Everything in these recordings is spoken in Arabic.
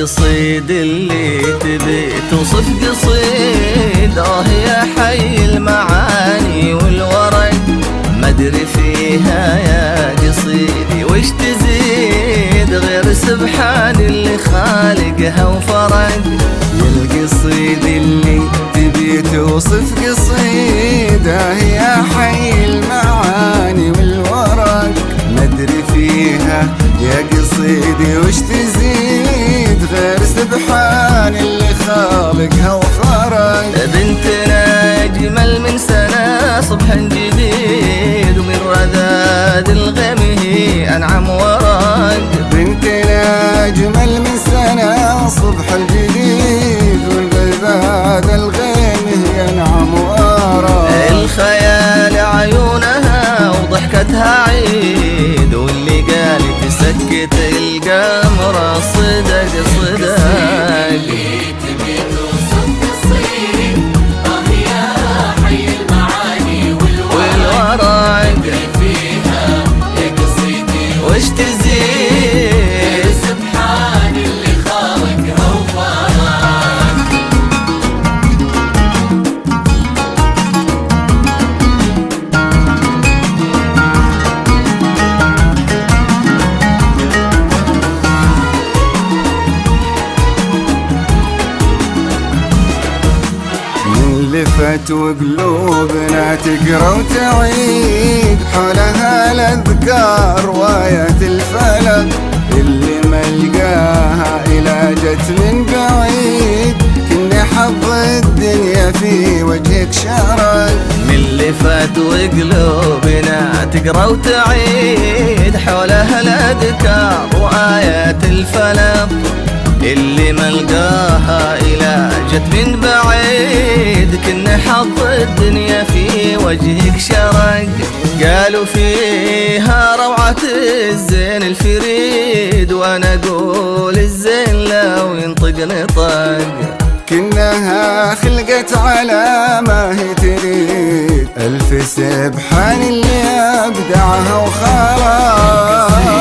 القصيد اللي تبي توصف قصيد. آه يا حي المعاني والورق ما أدري فيها يا قصيدي وش تزيد غير سبحان اللي خالقها وفرق يا القصيد اللي تبي توصف قصيده يا اللي خالقها وفرق وش لفت وقلوبنا تقرأ وتعيد حولها الأذكار رواية الفلق اللي ملقاها إلى جت من بعيد كنا حظ الدنيا في وجهك شرق من اللي فات وقلوبنا تقرأ وتعيد حولها الأذكار وآيات الفلق اللي ملقاها إلى الدنيا في وجهك شرق. قالوا فيها روعة الزين الفريد وأنا أقول الزين لو ينطق نطق. كنها خلقت على ما هي تريد. ألف سبحان اللي أبدعها وخلق.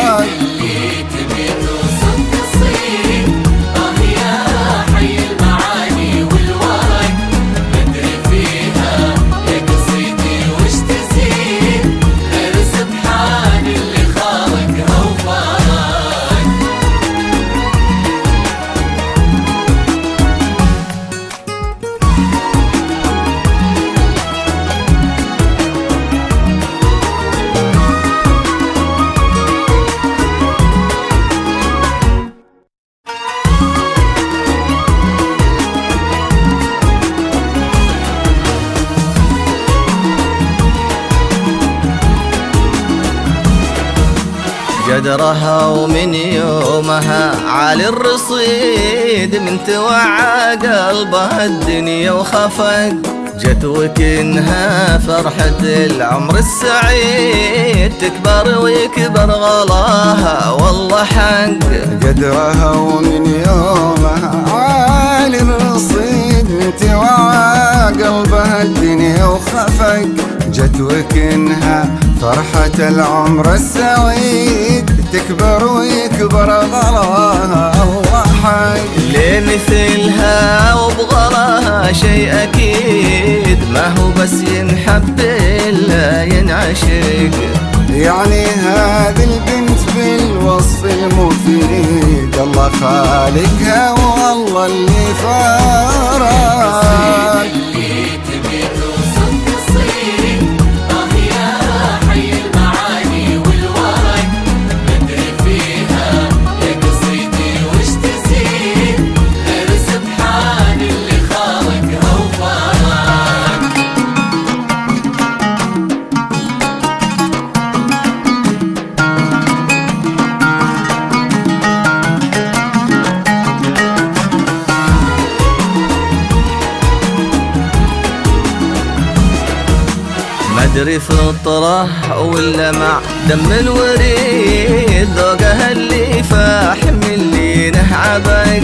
قدرها ومن يومها عالي الرصيد من توعى قلبها الدنيا وخفق. جت وكنها فرحة العمر السعيد تكبر ويكبر غلاها والله حق. قدرها ومن يومها عالي الرصيد من توعى قلبها الدنيا وخفق. جت وكنها فرحة العمر السعيد. غلاها الله حق لمثلها وبغلاها شيء أكيد. ما هو بس ينحب إلا ينعشق. يعني هذه البنت بالوصف المفيد. الله خالقها والله اللي فارق. تدري فطره ولا مع دم الوريد؟ ذوقها اللي فاح من اللي نهعبك.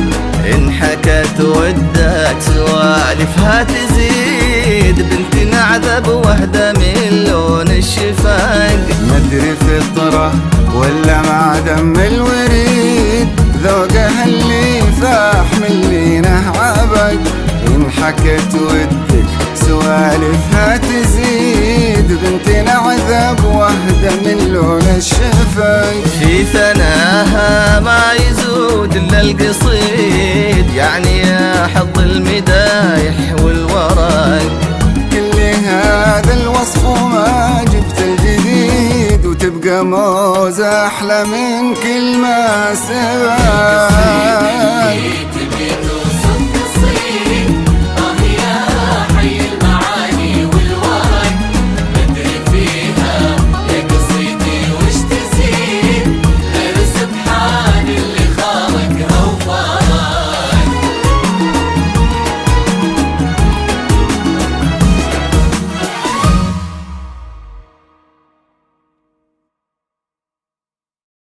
إن حكت ودت سوالفها تزيد. بنت نعذب وحدة من لون الشفاق. مدري فطرة ولا مع دم الوريد. ذوقها اللي فاح من اللي نهعبك. إن حكت ودك سوالفها تزيد بنتنا عذب وهدى من لون الشفاي في ثناها ما يزود إلا القصيد يعني يا حظ المدايح والورق كل هذا الوصف وما جبت الجديد وتبقى موزة أحلى من كل ما سبق.